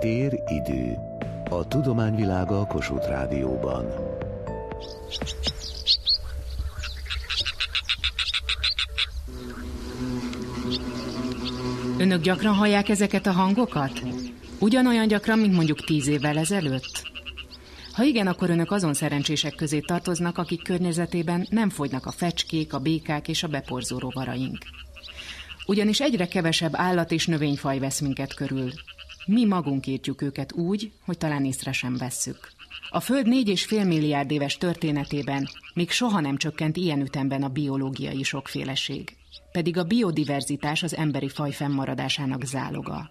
Tér-idő. A tudományvilága a Kossuth Rádióban. Önök gyakran hallják ezeket a hangokat? Ugyanolyan gyakran, mint mondjuk tíz évvel ezelőtt? Ha igen, akkor önök azon szerencsések közé tartoznak, akik környezetében nem fogynak a fecskék, a békák és a beporzó rovaraink. Ugyanis egyre kevesebb állat és növényfaj vesz minket körül. Mi magunk írtjuk őket úgy, hogy talán észre sem vesszük. A Föld 4,5 milliárd éves történetében még soha nem csökkent ilyen ütemben a biológiai sokféleség. Pedig a biodiverzitás az emberi faj fennmaradásának záloga.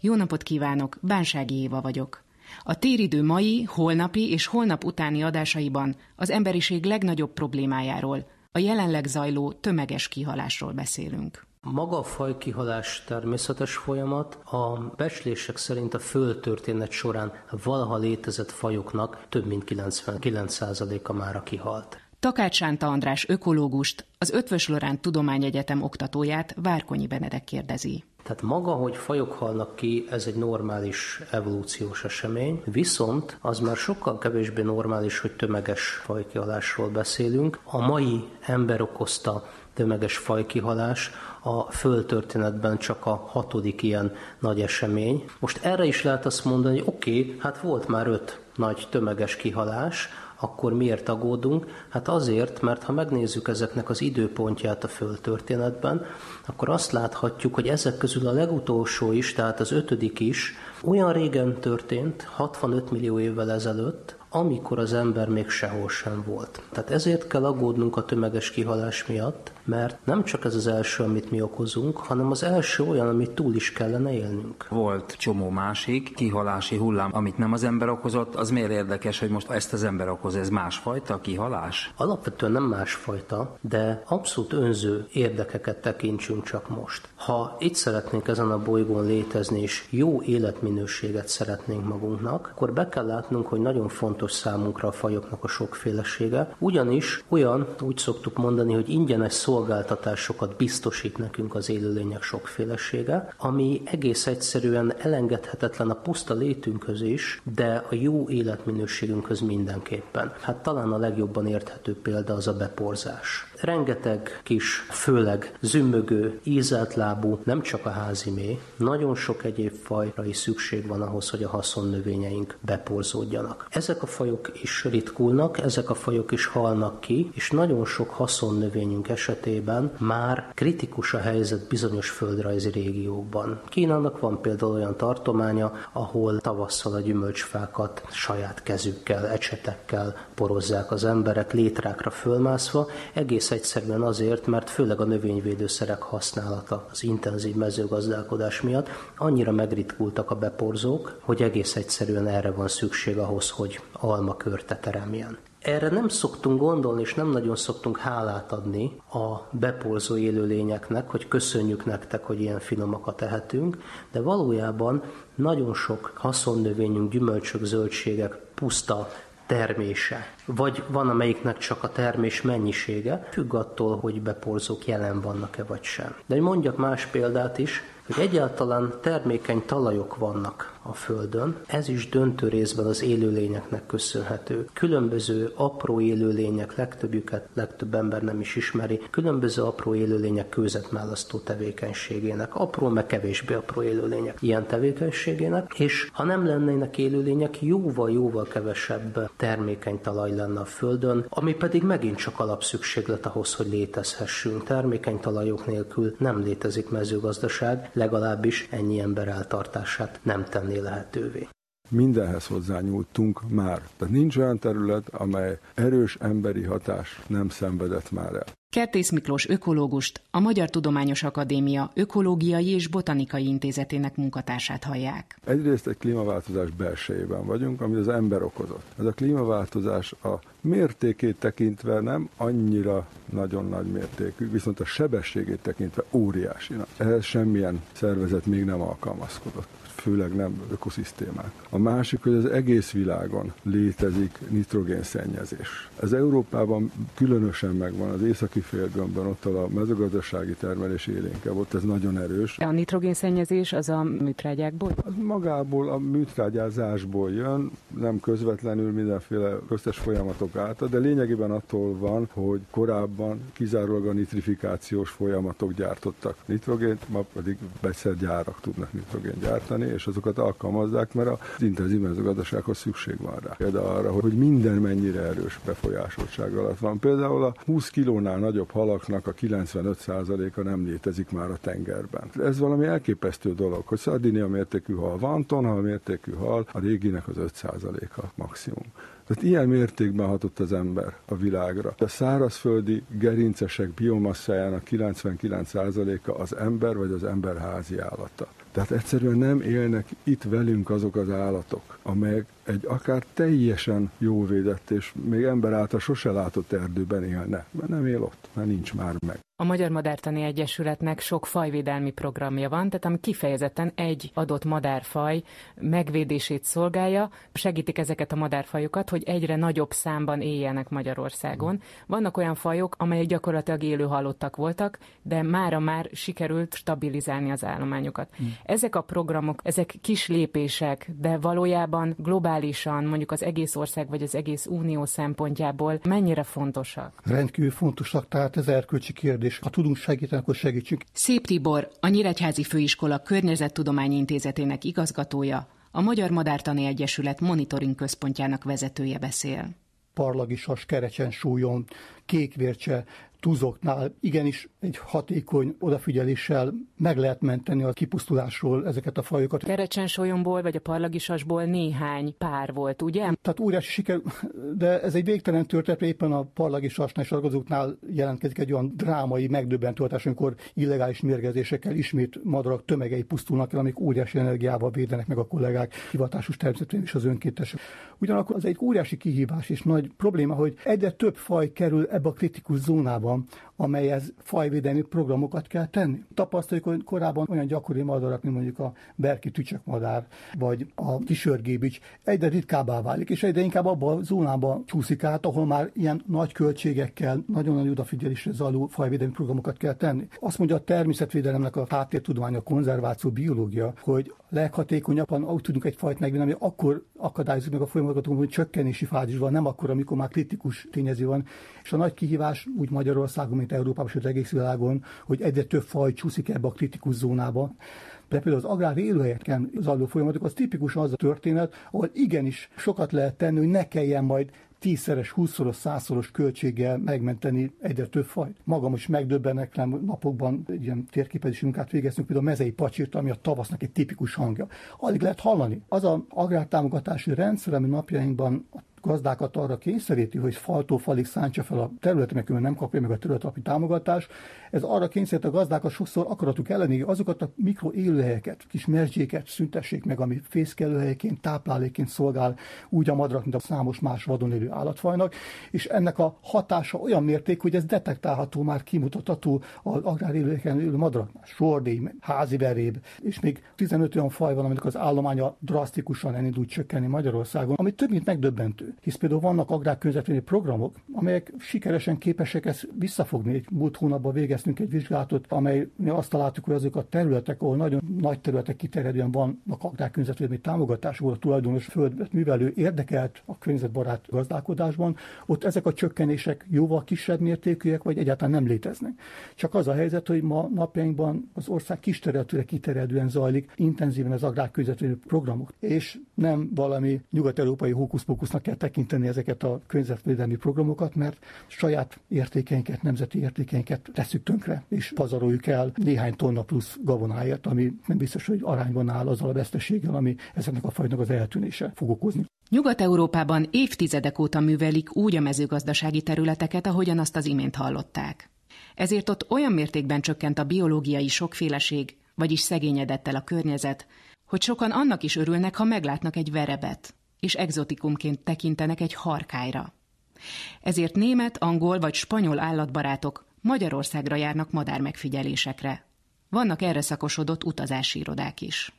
Jó napot kívánok, Bánsági Éva vagyok. A téridő mai, holnapi és holnap utáni adásaiban az emberiség legnagyobb problémájáról, a jelenleg zajló tömeges kihalásról beszélünk. Maga a fajkihalás természetes folyamat, a becslések szerint a földtörténet során valaha létezett fajoknak több mint 99%-a már kihalt. Takács Sánta András ökológust, az Ötvös Lorán Tudományegyetem oktatóját Várkonyi Benedek kérdezi. Tehát maga, hogy fajok halnak ki, ez egy normális evolúciós esemény, viszont az már sokkal kevésbé normális, hogy tömeges fajkihalásról beszélünk. A mai ember okozta tömeges fajkihalás a földtörténetben csak a hatodik ilyen nagy esemény. Most erre is lehet azt mondani, hogy oké, hát volt már öt nagy tömeges kihalás, akkor miért aggódunk? Hát azért, mert ha megnézzük ezeknek az időpontját a földtörténetben, akkor azt láthatjuk, hogy ezek közül a legutolsó is, tehát az ötödik is, olyan régen történt, 65 millió évvel ezelőtt, amikor az ember még sehol sem volt. Tehát ezért kell aggódnunk a tömeges kihalás miatt, mert nem csak ez az első, amit mi okozunk, hanem az első olyan, amit túl is kellene élnünk. Volt csomó másik kihalási hullám, amit nem az ember okozott, az miért érdekes, hogy most ezt az ember okoz, ez másfajta kihalás? Alapvetően nem másfajta, de abszolút önző érdekeket tekintsünk csak most. Ha itt szeretnénk ezen a bolygón létezni, és jó életminőséget szeretnénk magunknak, akkor be kell látnunk, hogy nagyon fontos számunkra a fajoknak a sokfélesége, ugyanis olyan, úgy szoktuk mondani, hogy ingyenes szó szolgáltatásokat biztosít nekünk az élőlények sokfélesége, ami egész egyszerűen elengedhetetlen a puszta létünkhöz is, de a jó életminőségünkhöz mindenképpen. Hát talán a legjobban érthető példa az a beporzás. Rengeteg kis, főleg zümmögő, ízeltlábú, nem csak a házi mély, nagyon sok egyéb fajra is szükség van ahhoz, hogy a haszonnövényeink beporzódjanak. Ezek a fajok is ritkulnak, ezek a fajok is halnak ki, és nagyon sok haszonnövényünk esetében már kritikus a helyzet bizonyos földrajzi régiókban. Kínának van például olyan tartománya, ahol tavasszal a gyümölcsfákat saját kezükkel, ecsetekkel porozzák az emberek, létrákra fölmászva, egész egyszerűen azért, mert főleg a növényvédőszerek használata az intenzív mezőgazdálkodás miatt annyira megritkultak a beporzók, hogy egész egyszerűen erre van szükség ahhoz, hogy alma körte teremjen. Erre nem szoktunk gondolni, és nem nagyon szoktunk hálát adni a beporzó élőlényeknek, hogy köszönjük nektek, hogy ilyen finomakat tehetünk, de valójában nagyon sok haszonnövényünk, gyümölcsök, zöldségek puszta termése, vagy van amelyiknek csak a termés mennyisége, függ attól, hogy beporzók jelen vannak-e vagy sem. De hogy mondjak más példát is, hogy egyáltalán termékeny talajok vannak a Földön, ez is döntő részben az élőlényeknek köszönhető. Különböző apró élőlények, legtöbbjüket legtöbb ember nem is ismeri, különböző apró élőlények kőzetmálasztó tevékenységének, apró, meg kevésbé apró élőlények ilyen tevékenységének, és ha nem lennének élőlények, jóval-jóval kevesebb termékeny talaj lenne a Földön, ami pedig megint csak alapszükséglet ahhoz, hogy létezhessünk. Termékeny talajok nélkül nem létezik mezőgazdaság, legalábbis ennyi ember eltartását nem tenni lehetővé. Mindenhez hozzányúltunk már. Tehát nincs olyan terület, amely erős emberi hatás nem szenvedett már el. Kertész Miklós ökológust, a Magyar Tudományos Akadémia Ökológiai és Botanikai Intézetének munkatársát hallják. Egyrészt egy klímaváltozás belsejében vagyunk, amit az ember okozott. Ez a klímaváltozás a mértékét tekintve nem annyira nagyon nagy mértékű, viszont a sebességét tekintve óriási. Ehhez semmilyen szervezet még nem alkalmazkodott főleg nem ökoszisztémák. A másik, hogy az egész világon létezik nitrogénszennyezés. Ez Európában különösen megvan, az északi félgömbben, ott a mezőgazdasági termelés élénkebb, ott ez nagyon erős. A nitrogénszennyezés az a műtrágyákból? Az magából, a műtrágyázásból jön, nem közvetlenül mindenféle köztes folyamatok által, de lényegében attól van, hogy korábban kizárólag a nitrifikációs folyamatok gyártottak nitrogént, ma pedig gyárak tudnak nitrogént gyártani, és azokat alkalmazzák, mert az intenzív mezőgazdasághoz szükség van rá. Például arra, hogy minden mennyire erős befolyásoltság alatt van. Például a 20 kilónál nagyobb halaknak a 95%-a nem létezik már a tengerben. Ez valami elképesztő dolog, hogy Szardinia mértékű hal van, tonhal mértékű hal, a réginek az 5%-a maximum. Tehát ilyen mértékben hatott az ember a világra. A szárazföldi gerincesek biomasszájának 99%-a az ember vagy az ember házi állata. Tehát egyszerűen nem élnek itt velünk azok az állatok, amelyek egy akár teljesen jó védett és még ember által sose látott erdőben élne, mert nem él ott, mert nincs már meg. A Magyar Madártani Egyesületnek sok fajvédelmi programja van, tehát ami kifejezetten egy adott madárfaj megvédését szolgálja, segítik ezeket a madárfajokat, hogy egyre nagyobb számban éljenek Magyarországon. Vannak olyan fajok, amelyek gyakorlatilag élő halottak voltak, de mára már sikerült stabilizálni az állományokat. Hmm. Ezek a programok, ezek kis lépések, de valójában globálisan, mondjuk az egész ország vagy az egész unió szempontjából mennyire fontosak? Rendkívül fontosak, tehát ez erkölcsi kérdés és ha tudunk segíteni, akkor segítsünk. Szép Tibor, a Nyíregyházi Főiskola Környezettudományi Intézetének igazgatója, a Magyar Madártani Egyesület monitoring központjának vezetője beszél. Parlagisas, kerecsen súlyon, kékvércse, túzoknál igenis egy hatékony odafigyeléssel meg lehet menteni a kipusztulásról ezeket a fajokat. Kerecsensólyomból vagy a parlagisasból néhány pár volt, ugye? Tehát óriási siker, de ez egy végtelen történet, éppen a parlagisasnál és a jelentkezik egy olyan drámai, megdöbbentő hatás, amikor illegális mérgezésekkel ismét madarak tömegei pusztulnak el, amik óriási energiával védenek meg a kollégák, hivatásos természetesen is az önkéntesek. Ugyanakkor az egy óriási kihívás és nagy probléma, hogy egyre több faj kerül ebbe a kritikus zónába, Well. Amelyhez fajvédelmi programokat kell tenni. Tapasztaljuk, hogy korábban olyan gyakori madarak, mint mondjuk a berki tücsökmadár, vagy a kisörgébics, egyre ritkábbá válik, és egyre inkább abba a zónába csúszik át, ahol már ilyen nagy költségekkel, nagyon nagy odafigyelésre zajló fajvédelmi programokat kell tenni. Azt mondja a természetvédelemnek a háttértudománya, a konzerváció, biológia, hogy leghatékonyabban úgy tudunk egy fajt megvédeni, hogy akkor akadályozunk meg a folyamatokat, hogy csökkenési fázisban, nem akkor, amikor már kritikus tényező van. És a nagy kihívás úgy Magyarországon, mint Európában, az egész világon, hogy egyre több faj csúszik ebbe a kritikus zónába. De például az agrár élőhelyeken zajló folyamatok, az tipikusan az a történet, ahol igenis sokat lehet tenni, hogy ne kelljen majd tízszeres, húszszoros, százszoros költséggel megmenteni egyre több fajt. Magam is megdöbbenek, nem napokban egy ilyen térképezési munkát végeztünk, például a mezei pacsirt, ami a tavasznak egy tipikus hangja. Alig lehet hallani. Az a agrártámogatási rendszer, ami napjainkban a gazdákat arra kényszeríti, hogy faltó falig szántsa fel a területet, mert nem kapja meg a területalapi támogatást. Ez arra kényszerít a gazdákat sokszor akaratuk elleni azokat a mikroélőhelyeket, kis merzséket szüntessék meg, ami fészkelőhelyként, tápláléként szolgál úgy a madrak, mint a számos más vadon élő állatfajnak, és ennek a hatása olyan mérték, hogy ez detektálható, már kimutatható az agrárélőhelyeken élő madraknál. Sordély, házi veréb, és még 15 olyan faj van, aminek az állománya drasztikusan elindult csökkenni Magyarországon, ami több mint megdöbbentő hisz például vannak agrárkörnyezetvédelmi programok, amelyek sikeresen képesek ezt visszafogni. Egy múlt hónapban végeztünk egy vizsgálatot, amely mi azt találtuk, hogy azok a területek, ahol nagyon nagy területek kiterjedően vannak agrárkörnyezetvédelmi támogatás, ahol a tulajdonos föld művelő érdekelt a környezetbarát gazdálkodásban, ott ezek a csökkenések jóval kisebb mértékűek, vagy egyáltalán nem léteznek. Csak az a helyzet, hogy ma napjainkban az ország kis területre kiterjedően zajlik intenzíven az agrárkörnyezetvédelmi programok, és nem valami nyugat-európai hókuszpókusznak kell tekinteni ezeket a környezetvédelmi programokat, mert saját értékeinket, nemzeti értékeinket tesszük tönkre, és pazaroljuk el néhány tonna plusz gabonáért, ami nem biztos, hogy arányban áll azzal a veszteséggel, ami ezeknek a fajnak az eltűnése fog okozni. Nyugat-Európában évtizedek óta művelik úgy a mezőgazdasági területeket, ahogyan azt az imént hallották. Ezért ott olyan mértékben csökkent a biológiai sokféleség, vagyis szegényedett el a környezet, hogy sokan annak is örülnek, ha meglátnak egy verebet és egzotikumként tekintenek egy harkályra. Ezért német, angol vagy spanyol állatbarátok Magyarországra járnak madár megfigyelésekre. Vannak erre szakosodott utazási irodák is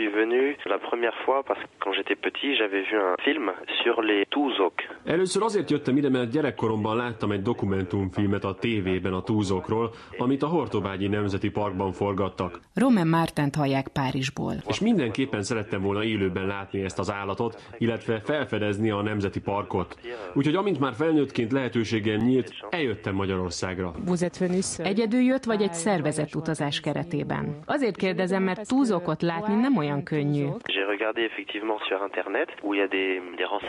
suis venu la première fois parce que quand j'étais petit, j'avais vu un film sur les túzok. Először azért jöttem ide, mert gyerekkoromban láttam egy dokumentumfilmet a tévében a túzokról, amit a Hortobágyi Nemzeti Parkban forgattak. Roman Mártent hallják Párizsból. És mindenképpen szerettem volna élőben látni ezt az állatot, illetve felfedezni a Nemzeti Parkot. Úgyhogy amint már felnőttként lehetőségem nyílt, eljöttem Magyarországra. Egyedül jött, vagy egy szervezett utazás keretében? Azért kérdezem, mert túzokot látni nem olyan olyan könnyű.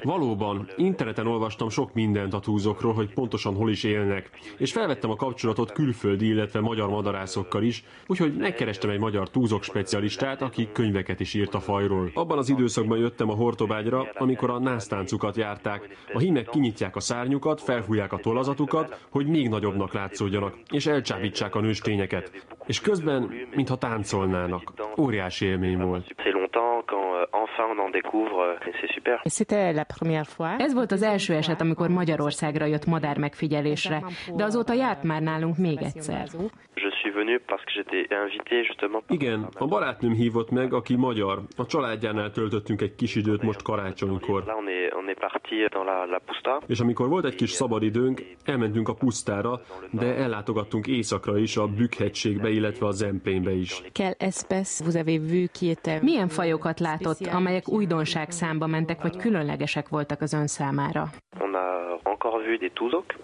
Valóban, interneten olvastam sok mindent a túzokról, hogy pontosan hol is élnek, és felvettem a kapcsolatot külföldi, illetve magyar madarászokkal is, úgyhogy megkerestem egy magyar túzok specialistát, aki könyveket is írt a fajról. Abban az időszakban jöttem a Hortobágyra, amikor a násztáncukat járták. A hímek kinyitják a szárnyukat, felfújják a tollazatukat, hogy még nagyobbnak látszódjanak, és elcsábítsák a nőstényeket. És közben, mintha táncolnának. Óriási élmény volt. Euh, euh. Ez volt az első eset, amikor Magyarországra jött madár megfigyelésre, de azóta járt már nálunk még egyszer. Igen, a barátnőm hívott meg, aki magyar. A családjánál töltöttünk egy kis időt most karácsonykor. És amikor volt egy kis szabadidőnk, elmentünk a pusztára, de ellátogattunk északra is, a Bükkhegységbe, illetve a Zempénybe is. Milyen fajokat látott, amelyek újdonság számba mentek, vagy különlegesek voltak az ön számára?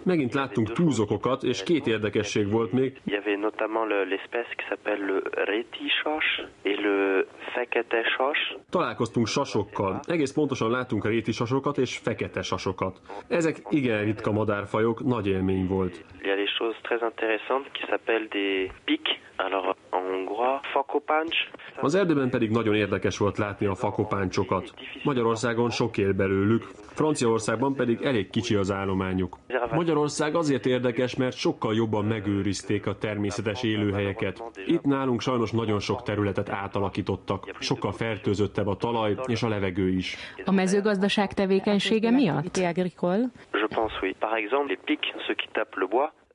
Megint láttunk túzokokat, és két érdekesség volt még. Notamment l'espèce qui s'appelle le rétisas et le fekete sas. Találkoztunk sasokkal. Egész pontosan láttunk a rétisasokat és fekete sasokat. Ezek igen ritka madárfajok, nagy élmény volt. Il y a des choses très intéressantes qui s'appellent des pics. Alors, en hongrois, fakopáncs. Az erdőben pedig nagyon érdekes volt látni a fakopáncsokat. Magyarországon sok él belőlük, Franciaországban pedig elég kicsi az állományuk. Magyarország azért érdekes, mert sokkal jobban megőrizték a természetes élőhelyeket. Itt nálunk sajnos nagyon sok területet átalakítottak. Sokkal fertőzöttebb a talaj és a levegő is. A mezőgazdaság tevékenysége miatt?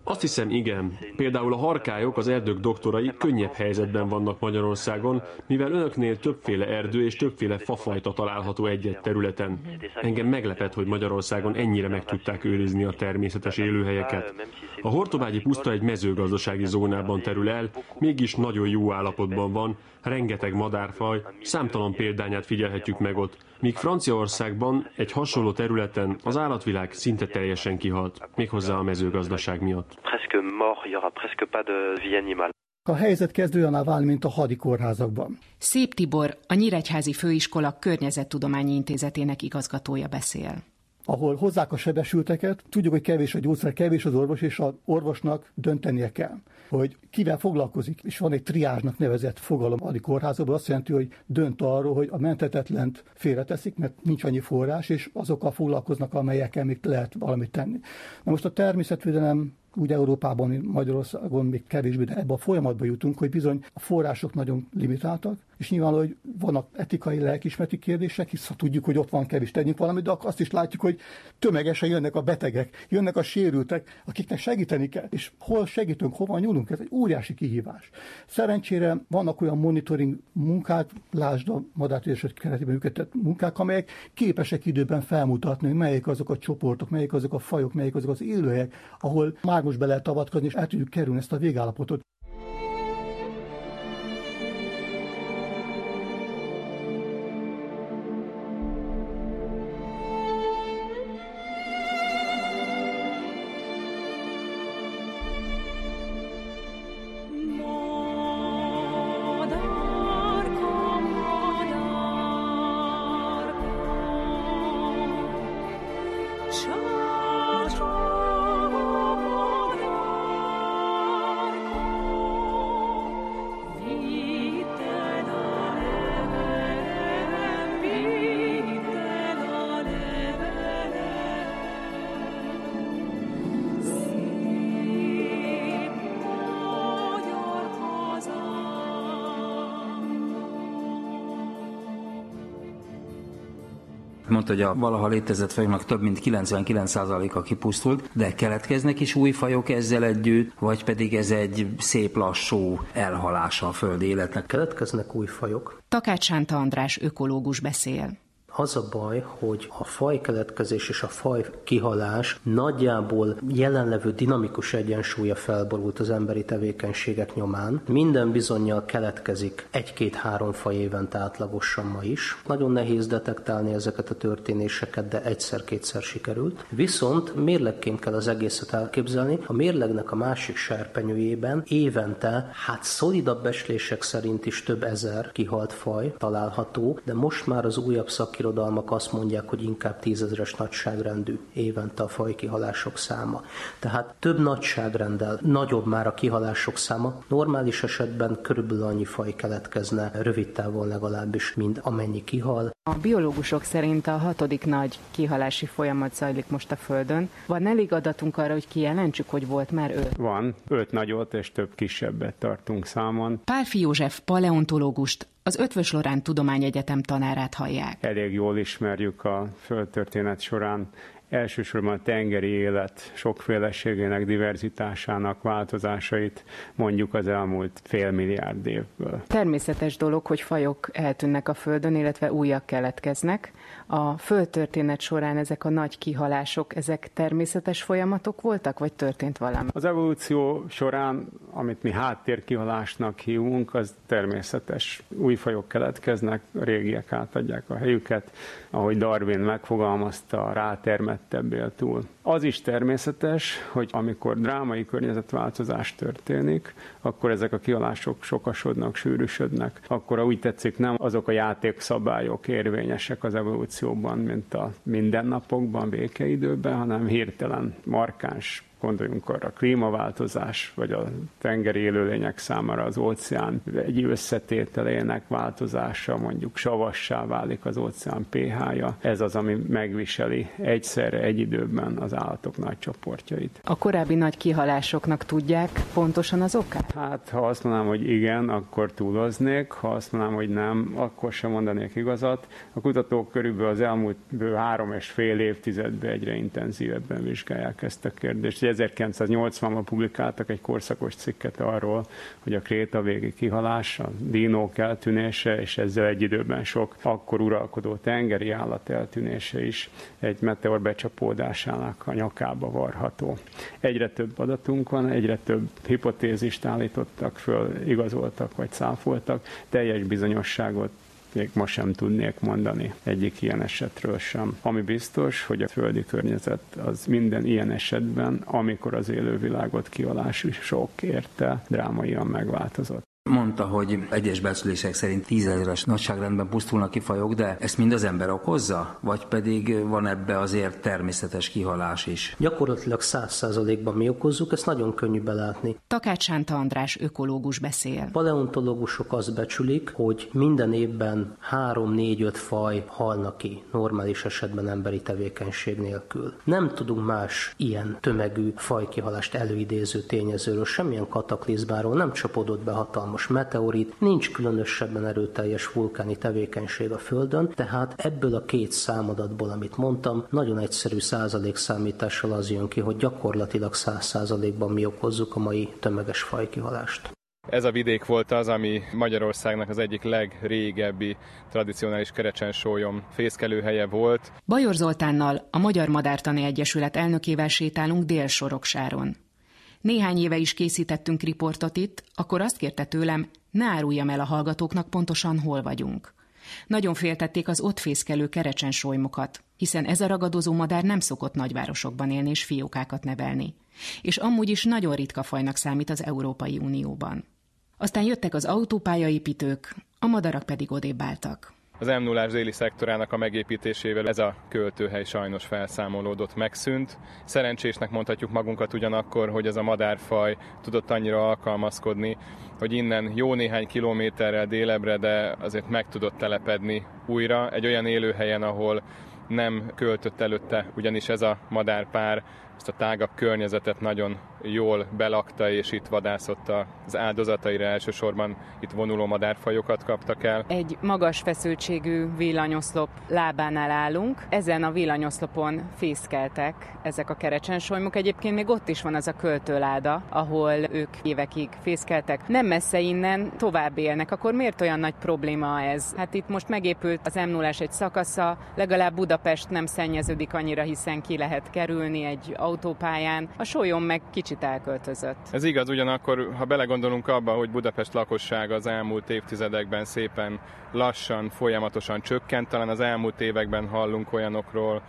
Azt hiszem, igen. Például a harkályok, az erdők doktorai könnyebb helyzetben vannak Magyarországon, mivel önöknél többféle erdő és többféle fafajta található egy-egy területen. Engem meglepett, hogy Magyarországon ennyire meg tudták őrizni a természetes élőhelyeket. A Hortobágyi puszta egy mezőgazdasági zónában terül el, mégis nagyon jó állapotban van, rengeteg madárfaj, számtalan példányát figyelhetjük meg ott, míg Franciaországban egy hasonló területen az állatvilág szinte teljesen kihalt, méghozzá a mezőgazdaság miatt. A helyzet kezd olyaná válni, mint a hadi kórházakban. Szép Tibor, a Nyíregyházi Főiskola Környezettudományi Intézetének igazgatója beszél ahol hozzák a sebesülteket, tudjuk, hogy kevés a gyógyszer, kevés az orvos, és az orvosnak döntenie kell, hogy kivel foglalkozik. És van egy triázsnak nevezett fogalom a kórházakban, azt jelenti, hogy dönt arról, hogy a mentetetlent félreteszik, mert nincs annyi forrás, és azokkal foglalkoznak, amelyekkel még lehet valamit tenni. Na most a természetvédelem úgy Európában, Magyarországon még kevésbé, de ebbe a folyamatba jutunk, hogy bizony a források nagyon limitáltak, és nyilván, hogy vannak etikai, lelkismereti kérdések, hisz ha tudjuk, hogy ott van kevés, tegyünk valamit, de akkor azt is látjuk, hogy tömegesen jönnek a betegek, jönnek a sérültek, akiknek segíteni kell. És hol segítünk, hova nyúlunk, ez egy óriási kihívás. Szerencsére vannak olyan monitoring munkák, lásd a madártérések keretében működtetett munkák, amelyek képesek időben felmutatni, hogy melyik azok a csoportok, melyik azok a fajok, melyik azok az élőhelyek, ahol már most be lehet avatkozni, és el tudjuk kerülni ezt a végállapotot. Mondta, hogy a valaha létezett fajoknak több mint 99%-a kipusztult, de keletkeznek is új fajok ezzel együtt, vagy pedig ez egy szép lassú elhalása a földi életnek? Keletkeznek új fajok. Takács Sánta András ökológus beszél. Az a baj, hogy a fajkeletkezés és a faj kihalás nagyjából jelenlevő dinamikus egyensúlya felborult az emberi tevékenységek nyomán. Minden bizonyal keletkezik egy-két-három faj évente átlagosan ma is. Nagyon nehéz detektálni ezeket a történéseket, de egyszer-kétszer sikerült. Viszont mérlegként kell az egészet elképzelni. A mérlegnek a másik serpenyőjében évente, hát szolidabb beslések szerint is több ezer kihalt faj található, de most már az újabb szak szakirodalmak azt mondják, hogy inkább tízezeres nagyságrendű évente a fajkihalások száma. Tehát több nagyságrenddel nagyobb már a kihalások száma. Normális esetben körülbelül annyi faj keletkezne, rövid távon legalábbis, mint amennyi kihal. A biológusok szerint a hatodik nagy kihalási folyamat zajlik most a Földön. Van elég adatunk arra, hogy kijelentsük, hogy volt már öt? Van, öt nagyot és több kisebbet tartunk számon. Pálfi József paleontológust, az Ötvös Lorán Tudományegyetem tanárát hallják. Elég jól ismerjük a földtörténet során elsősorban a tengeri élet sokféleségének, diverzitásának változásait mondjuk az elmúlt fél milliárd évből. Természetes dolog, hogy fajok eltűnnek a Földön, illetve újak keletkeznek. A földtörténet során ezek a nagy kihalások, ezek természetes folyamatok voltak, vagy történt valami? Az evolúció során, amit mi háttérkihalásnak hívunk, az természetes. Új fajok keletkeznek, a régiek átadják a helyüket, ahogy Darwin megfogalmazta, rátermettebbél túl. Az is természetes, hogy amikor drámai környezetváltozás történik, akkor ezek a kihalások sokasodnak, sűrűsödnek. Akkor, úgy tetszik, nem azok a játékszabályok érvényesek az evolúcióban, mint a mindennapokban, békeidőben, hanem hirtelen markáns gondoljunk arra, a klímaváltozás, vagy a tengeri élőlények számára az óceán egy összetételének változása, mondjuk savassá válik az óceán pH-ja. Ez az, ami megviseli egyszerre, egy időben az állatok nagy csoportjait. A korábbi nagy kihalásoknak tudják pontosan az okát? Hát, ha azt mondanám, hogy igen, akkor túloznék, ha azt mondanám, hogy nem, akkor sem mondanék igazat. A kutatók körülbelül az elmúlt három és fél évtizedben egyre intenzívebben vizsgálják ezt a kérdést. 1980-ban publikáltak egy korszakos cikket arról, hogy a kréta végi kihalás, a dinók eltűnése, és ezzel egy időben sok akkor uralkodó tengeri állat eltűnése is egy meteor becsapódásának a nyakába varható. Egyre több adatunk van, egyre több hipotézist állítottak föl, igazoltak vagy száfoltak, teljes bizonyosságot még ma sem tudnék mondani egyik ilyen esetről sem. Ami biztos, hogy a földi környezet az minden ilyen esetben, amikor az élővilágot kialás sok érte, drámaian megváltozott. Mondta, hogy egyes becslések szerint tízezeres nagyságrendben pusztulnak ki fajok, de ezt mind az ember okozza? Vagy pedig van ebbe azért természetes kihalás is? Gyakorlatilag száz százalékban mi okozzuk, ezt nagyon könnyű belátni. Takács Sánta András ökológus beszél. Paleontológusok azt becsülik, hogy minden évben 3-4-5 faj halnak ki, normális esetben emberi tevékenység nélkül. Nem tudunk más ilyen tömegű fajkihalást előidéző tényezőről, semmilyen kataklizmáról nem csapódott be hatalmas hatalmas meteorit, nincs különösebben erőteljes vulkáni tevékenység a Földön, tehát ebből a két számadatból, amit mondtam, nagyon egyszerű százalék számítással az jön ki, hogy gyakorlatilag száz százalékban mi okozzuk a mai tömeges fajkihalást. Ez a vidék volt az, ami Magyarországnak az egyik legrégebbi tradicionális kerecsensólyom fészkelőhelye volt. Bajor Zoltánnal, a Magyar Madártani Egyesület elnökével sétálunk Dél-Soroksáron. Néhány éve is készítettünk riportot itt, akkor azt kérte tőlem, ne áruljam el a hallgatóknak pontosan hol vagyunk. Nagyon féltették az ott fészkelő kerecsen solymokat, hiszen ez a ragadozó madár nem szokott nagyvárosokban élni és fiókákat nevelni. És amúgy is nagyon ritka fajnak számít az Európai Unióban. Aztán jöttek az autópályaépítők, a madarak pedig odébb álltak. Az m 0 déli szektorának a megépítésével ez a költőhely sajnos felszámolódott, megszűnt. Szerencsésnek mondhatjuk magunkat ugyanakkor, hogy ez a madárfaj tudott annyira alkalmazkodni, hogy innen jó néhány kilométerrel délebre, de azért meg tudott telepedni újra egy olyan élőhelyen, ahol nem költött előtte, ugyanis ez a madárpár ezt a tágabb környezetet nagyon jól belakta, és itt vadászott az áldozataira elsősorban itt vonuló madárfajokat kaptak el. Egy magas feszültségű villanyoszlop lábánál állunk. Ezen a villanyoszlopon fészkeltek ezek a kerecsensolymok. Egyébként még ott is van az a költőláda, ahol ők évekig fészkeltek. Nem messze innen tovább élnek. Akkor miért olyan nagy probléma ez? Hát itt most megépült az m 0 egy szakasza, legalább Budapest nem szennyeződik annyira, hiszen ki lehet kerülni egy autópályán. A sólyom meg kicsit elköltözött. Ez igaz, ugyanakkor, ha belegondolunk abba, hogy Budapest lakossága az elmúlt évtizedekben szépen lassan, folyamatosan csökkent, talán az elmúlt években hallunk olyanokról,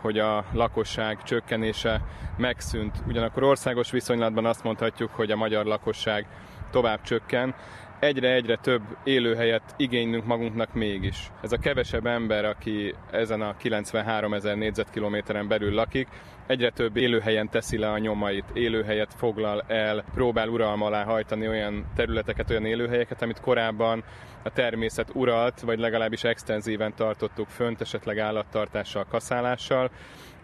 hogy a lakosság csökkenése megszűnt. Ugyanakkor országos viszonylatban azt mondhatjuk, hogy a magyar lakosság tovább csökken, egyre-egyre több élőhelyet igénylünk magunknak mégis. Ez a kevesebb ember, aki ezen a 93 ezer négyzetkilométeren belül lakik, egyre több élőhelyen teszi le a nyomait, élőhelyet foglal el, próbál uralma alá hajtani olyan területeket, olyan élőhelyeket, amit korábban a természet uralt, vagy legalábbis extenzíven tartottuk fönt, esetleg állattartással, kaszálással,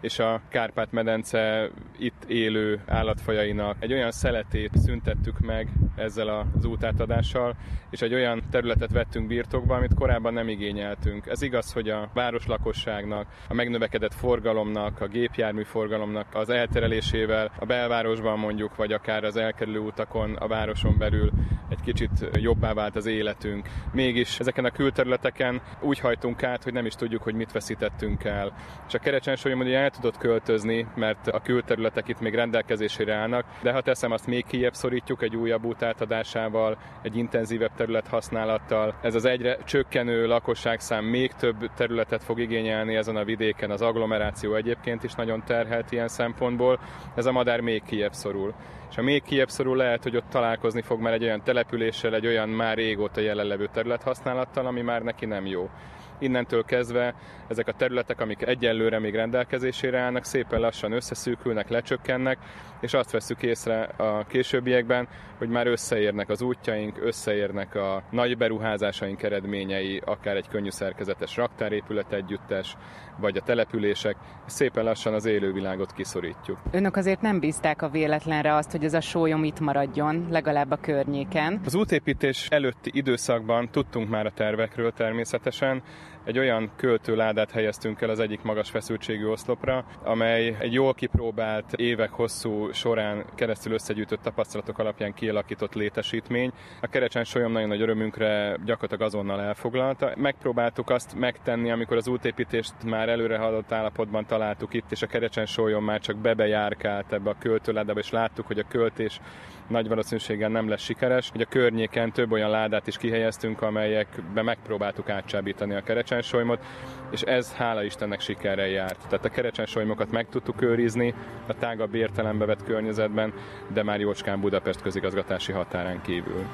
és a Kárpát-medence itt élő állatfajainak egy olyan szeletét szüntettük meg ezzel az útátadással, és egy olyan területet vettünk birtokba, amit korábban nem igényeltünk. Ez igaz, hogy a város lakosságnak, a megnövekedett forgalomnak, a gépjármű forgalomnak az elterelésével a belvárosban mondjuk, vagy akár az elkerülő utakon a városon belül egy kicsit jobbá vált az életünk. Mégis ezeken a külterületeken úgy hajtunk át, hogy nem is tudjuk, hogy mit veszítettünk el. És a Kerecsen hogy el tudott költözni, mert a külterületek itt még rendelkezésére állnak, de ha teszem azt még kijebb szorítjuk egy újabb út átadásával, egy intenzívebb terület használattal, ez az egyre csökkenő lakosságszám még több területet fog igényelni ezen a vidéken, az agglomeráció egyébként is nagyon terhelt ilyen szempontból, ez a madár még kijebb szorul. És ha még kijebb szorul, lehet, hogy ott találkozni fog már egy olyan településsel, egy olyan már régóta jelenlevő terület használattal, ami már neki nem jó innentől kezdve ezek a területek, amik egyelőre még rendelkezésére állnak, szépen lassan összeszűkülnek, lecsökkennek, és azt veszük észre a későbbiekben, hogy már összeérnek az útjaink, összeérnek a nagy beruházásaink eredményei, akár egy könnyű szerkezetes raktárépület együttes, vagy a települések, szépen lassan az élővilágot kiszorítjuk. Önök azért nem bízták a véletlenre azt, hogy ez a sólyom itt maradjon, legalább a környéken. Az útépítés előtti időszakban tudtunk már a tervekről természetesen, egy olyan költőládát helyeztünk el az egyik magas feszültségű oszlopra, amely egy jól kipróbált, évek hosszú során keresztül összegyűjtött tapasztalatok alapján kialakított létesítmény. A kerecsen solyom nagyon nagy örömünkre gyakorlatilag azonnal elfoglalta. Megpróbáltuk azt megtenni, amikor az útépítést már előre haladott állapotban találtuk itt, és a kerecsen solyom már csak bebejárkált ebbe a költőládába, és láttuk, hogy a költés nagy valószínűséggel nem lesz sikeres, hogy a környéken több olyan ládát is kihelyeztünk, amelyekbe megpróbáltuk átcsábítani a kerecsensolymot, és ez hála Istennek sikerrel járt. Tehát a kerecsensolymokat meg tudtuk őrizni a tágabb értelembe vett környezetben, de már jócskán Budapest közigazgatási határán kívül.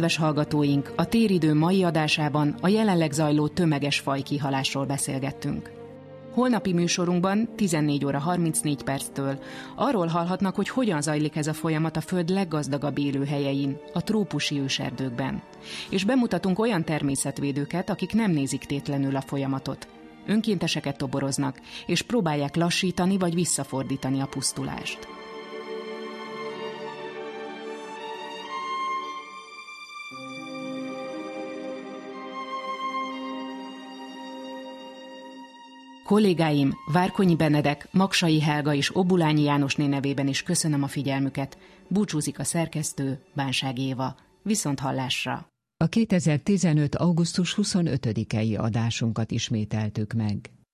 Kedves hallgatóink, a téridő mai adásában a jelenleg zajló tömeges fajkihalásról beszélgettünk. Holnapi műsorunkban 14 óra 34 perctől arról hallhatnak, hogy hogyan zajlik ez a folyamat a Föld leggazdagabb élőhelyein, a trópusi őserdőkben. És bemutatunk olyan természetvédőket, akik nem nézik tétlenül a folyamatot. Önkénteseket toboroznak, és próbálják lassítani vagy visszafordítani a pusztulást. Kollégáim Várkonyi Benedek, Maksai Helga és Obulányi Jánosné nevében is köszönöm a figyelmüket. Búcsúzik a szerkesztő, Bánság Éva. Viszont hallásra! A 2015. augusztus 25-i adásunkat ismételtük meg.